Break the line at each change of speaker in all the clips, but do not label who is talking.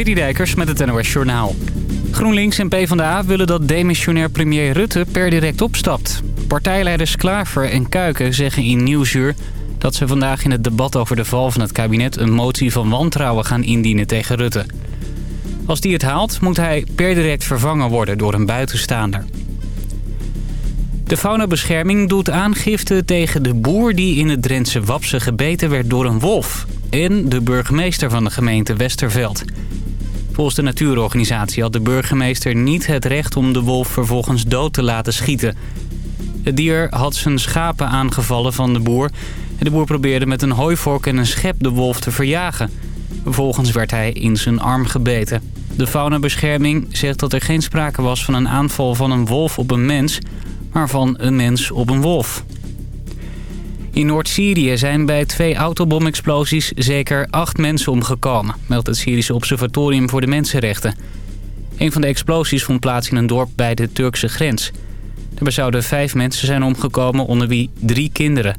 Citydijkers met het NOS Journaal. GroenLinks en PvdA willen dat demissionair premier Rutte per direct opstapt. Partijleiders Klaver en Kuiken zeggen in Nieuwsuur... dat ze vandaag in het debat over de val van het kabinet... een motie van wantrouwen gaan indienen tegen Rutte. Als die het haalt, moet hij per direct vervangen worden door een buitenstaander. De faunabescherming doet aangifte tegen de boer die in het Drentse Wapse gebeten werd door een wolf. En de burgemeester van de gemeente Westerveld. Volgens de natuurorganisatie had de burgemeester niet het recht om de wolf vervolgens dood te laten schieten. Het dier had zijn schapen aangevallen van de boer. En de boer probeerde met een hooivork en een schep de wolf te verjagen. Vervolgens werd hij in zijn arm gebeten. De faunabescherming zegt dat er geen sprake was van een aanval van een wolf op een mens... maar van een mens op een wolf. In Noord-Syrië zijn bij twee autobomexplosies zeker acht mensen omgekomen... meldt het Syrische Observatorium voor de Mensenrechten. Een van de explosies vond plaats in een dorp bij de Turkse grens. Daarbij zouden vijf mensen zijn omgekomen, onder wie drie kinderen.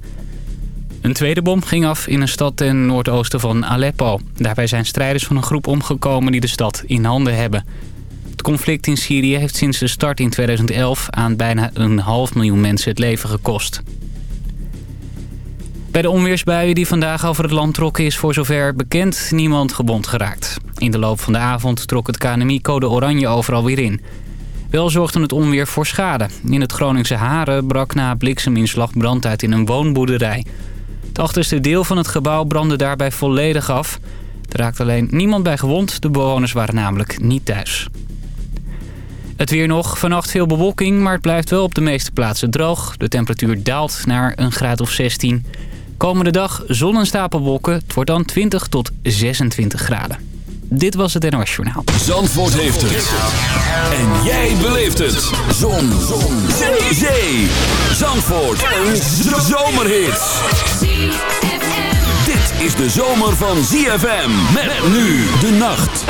Een tweede bom ging af in een stad ten noordoosten van Aleppo. Daarbij zijn strijders van een groep omgekomen die de stad in handen hebben. Het conflict in Syrië heeft sinds de start in 2011 aan bijna een half miljoen mensen het leven gekost. Bij de onweersbuien die vandaag over het land trokken is voor zover bekend niemand gebond geraakt. In de loop van de avond trok het KNMI code oranje overal weer in. Wel zorgde het onweer voor schade. In het Groningse Haren brak na blikseminslag brand uit in een woonboerderij. Het achterste deel van het gebouw brandde daarbij volledig af. Er raakte alleen niemand bij gewond. De bewoners waren namelijk niet thuis. Het weer nog. Vannacht veel bewolking, maar het blijft wel op de meeste plaatsen droog. De temperatuur daalt naar een graad of 16. Komende dag zon en stapelwolken. Het wordt dan 20 tot 26 graden. Dit was het NOS Journaal.
Zandvoort heeft het. En jij beleeft het. Zon. zon. Zee. Zee. Zandvoort. Een zomerhit. Dit is de zomer van ZFM. Met nu de nacht.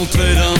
rencontrer d'un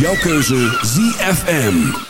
Jouw keuze ZFM.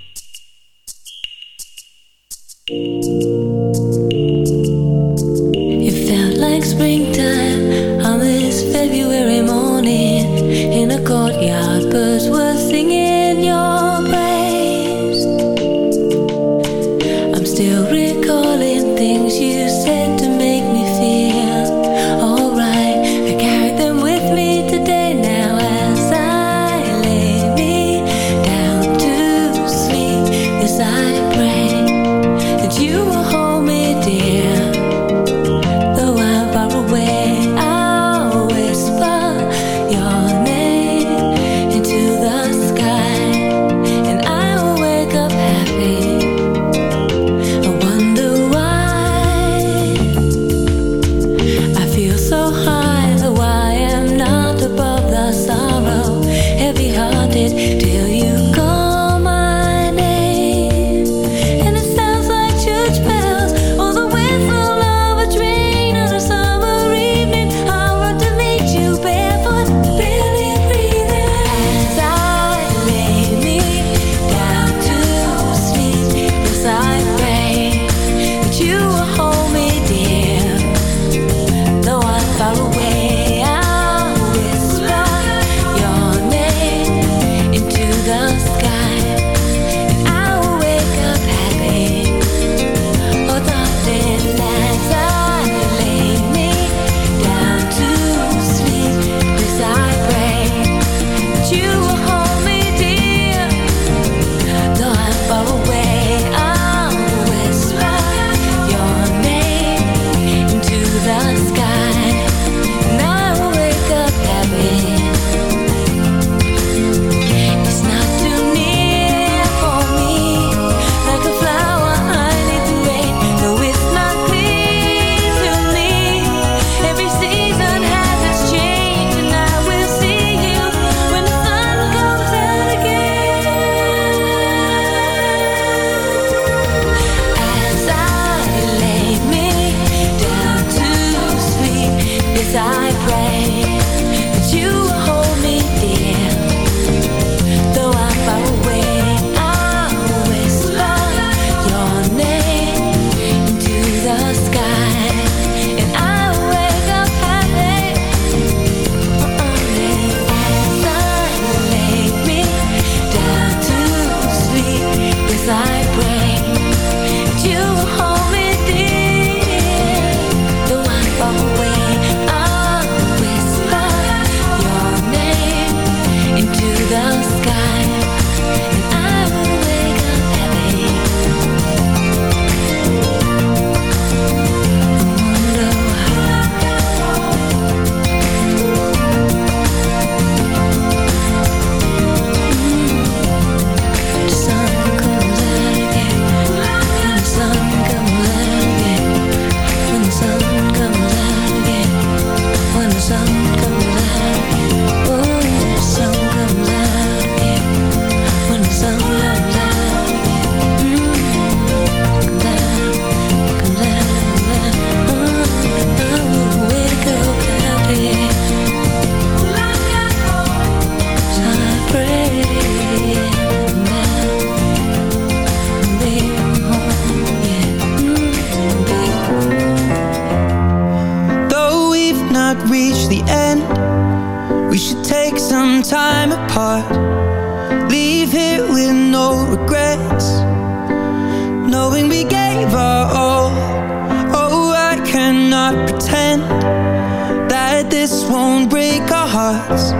this
won't break our hearts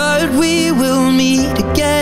But we will meet again.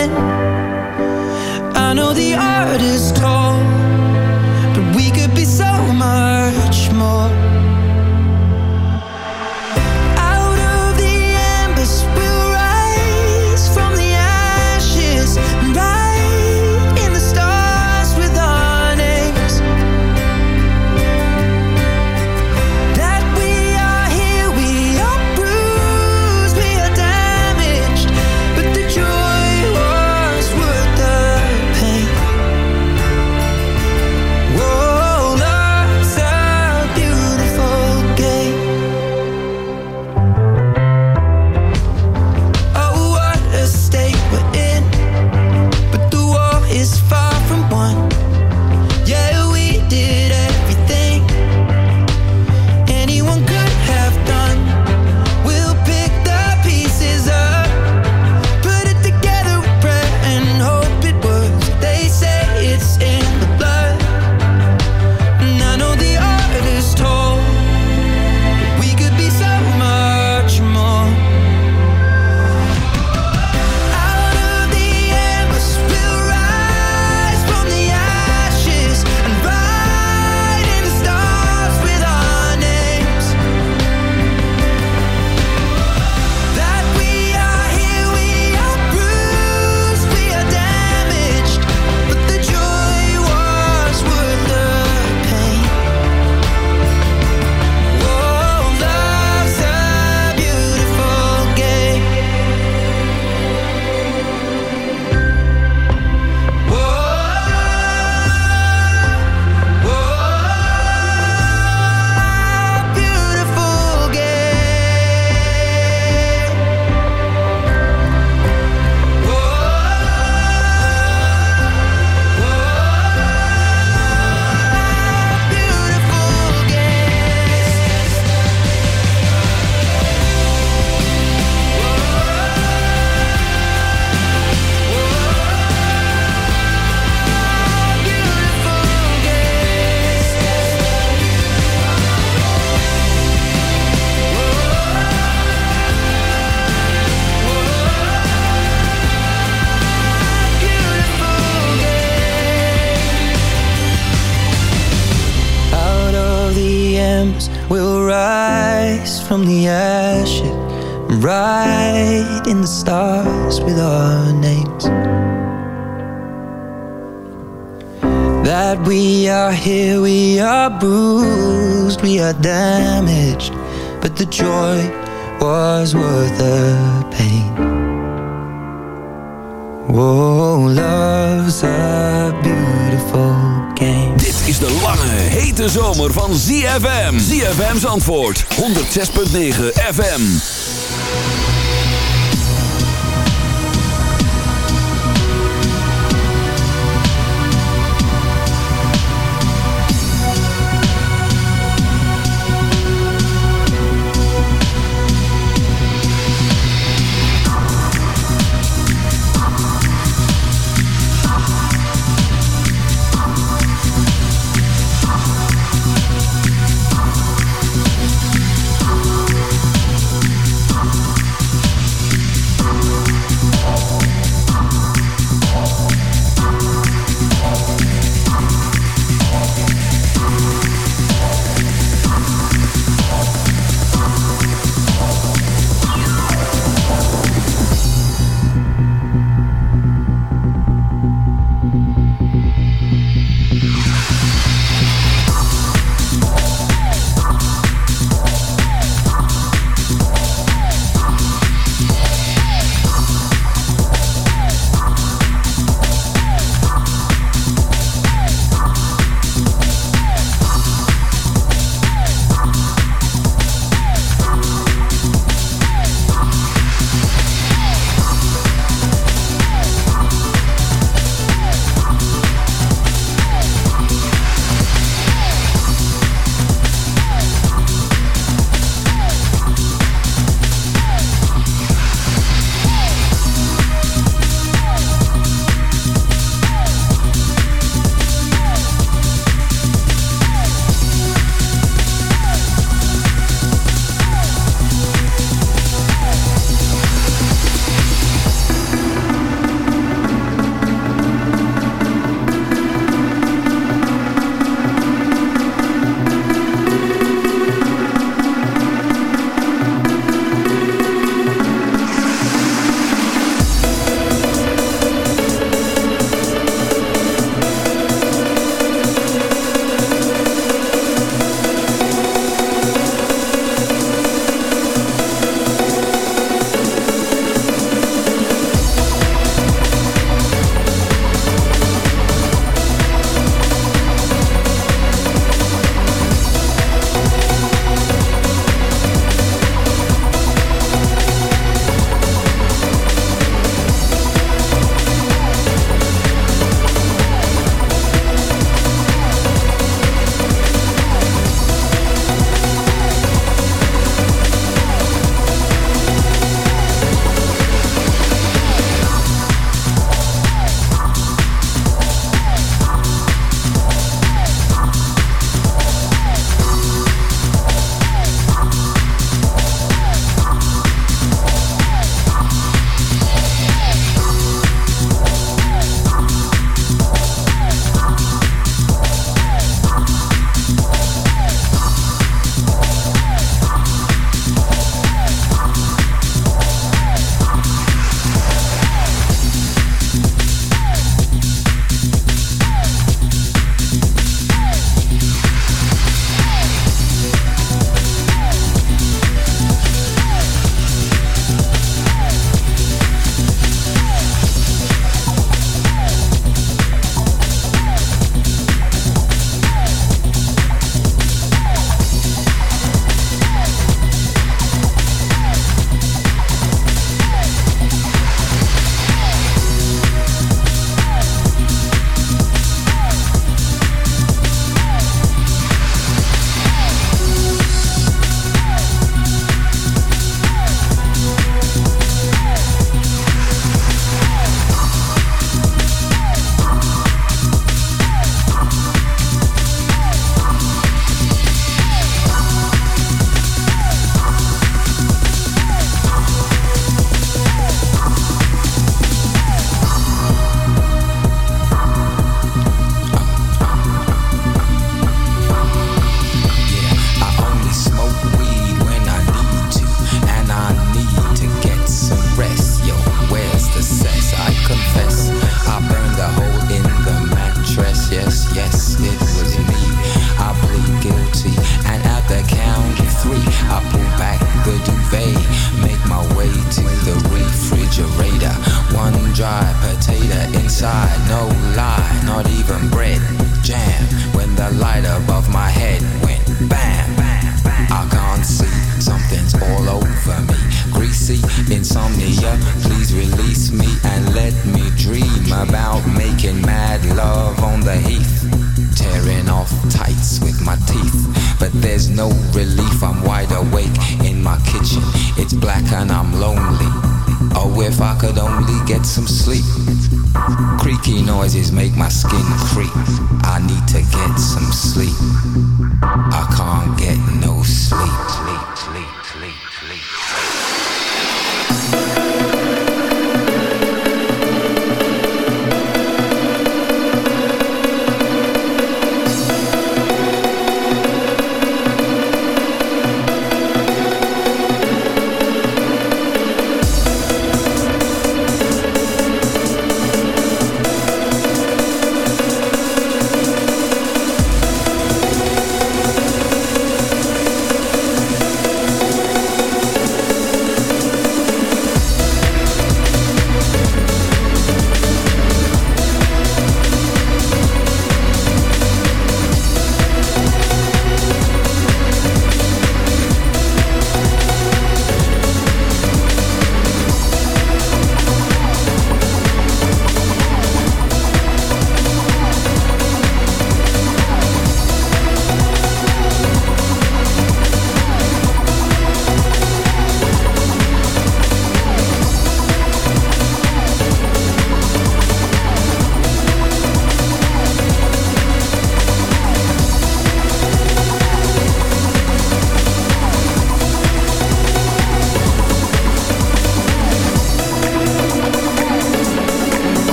In the stars with our names. That we are here, we are bruised, we are
damaged But the joy was worth the pain. Whoa, love's a beautiful game.
Dit is de lange, hete zomer van ZFM ZFM's antwoord, 106.9 FM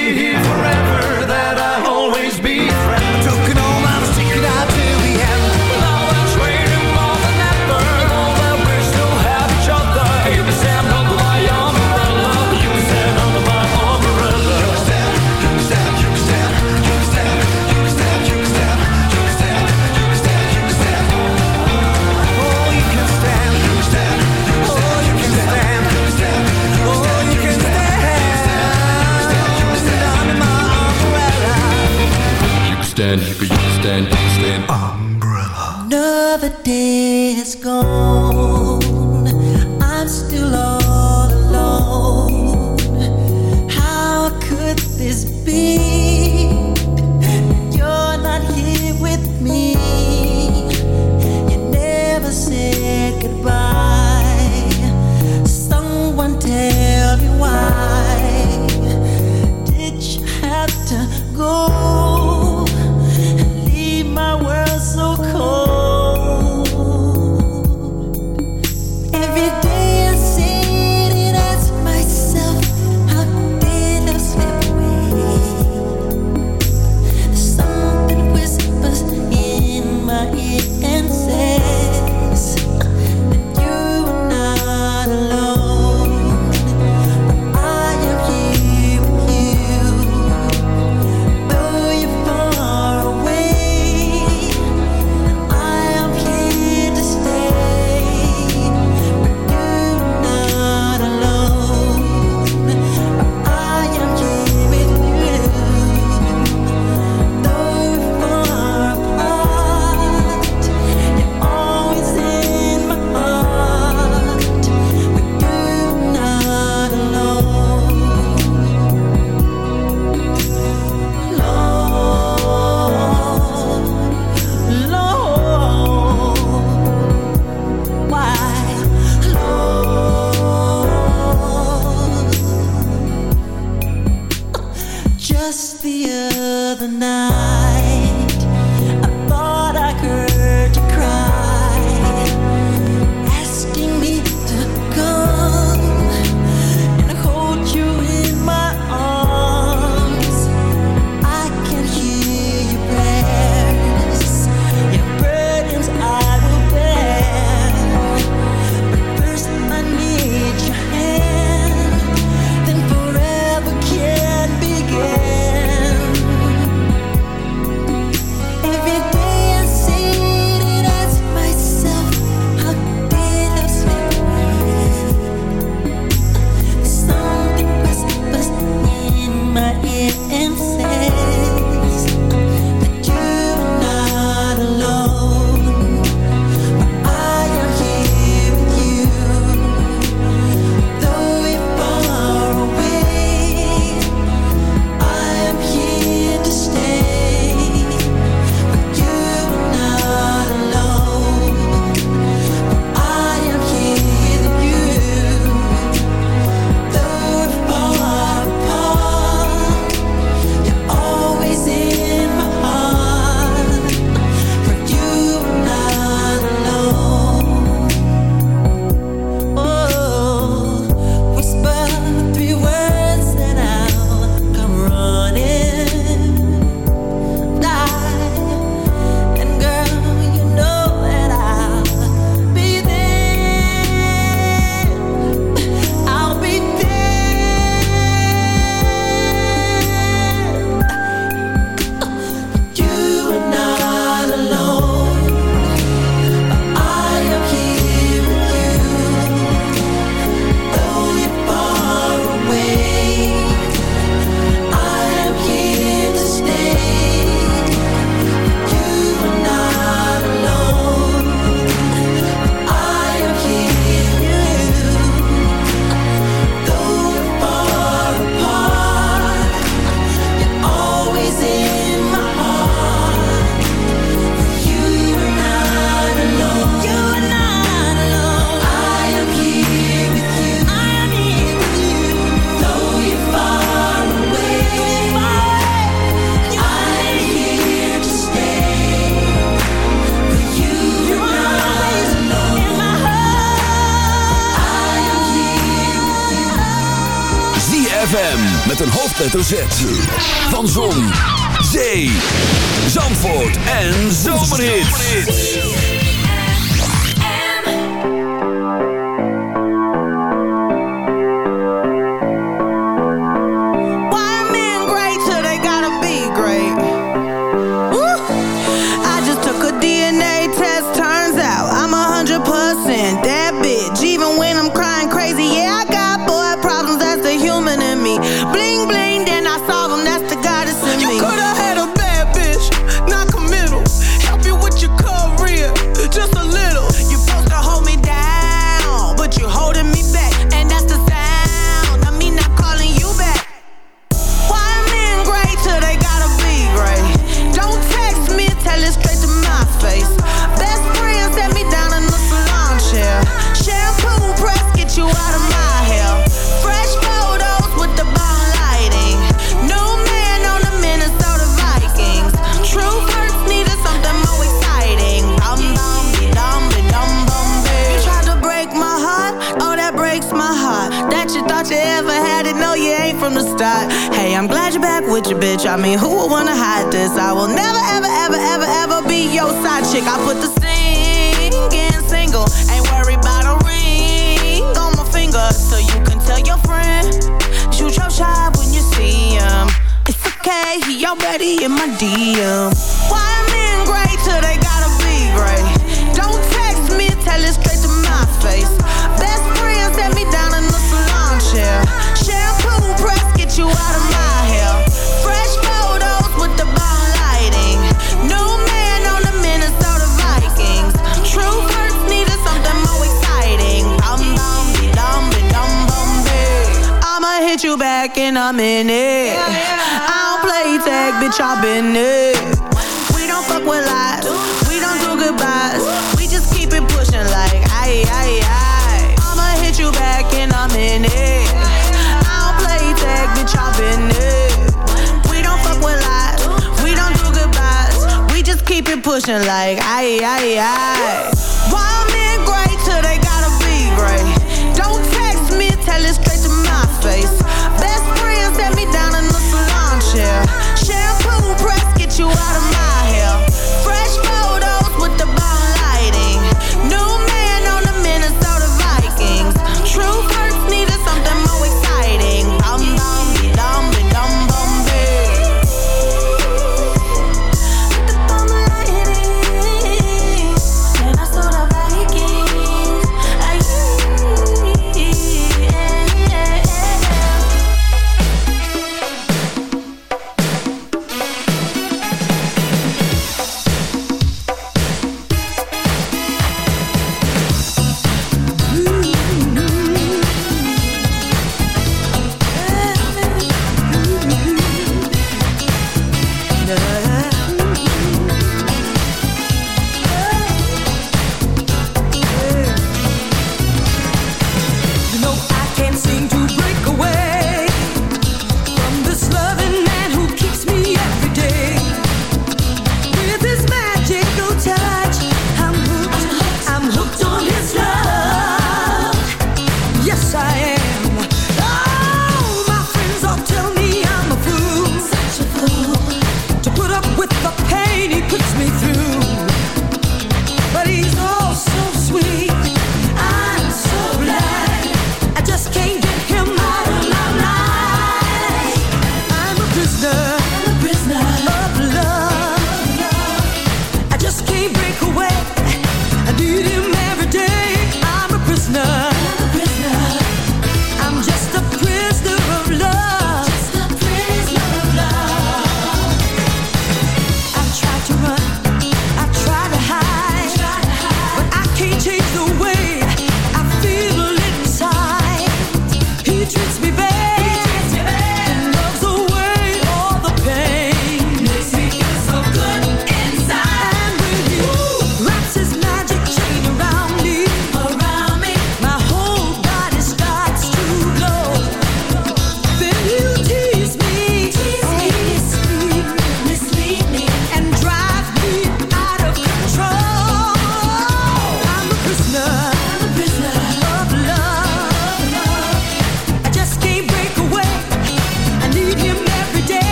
be here forever. stand, you could use stand, stand. Umbrella. Another
day has gone. Hoofdletter Z.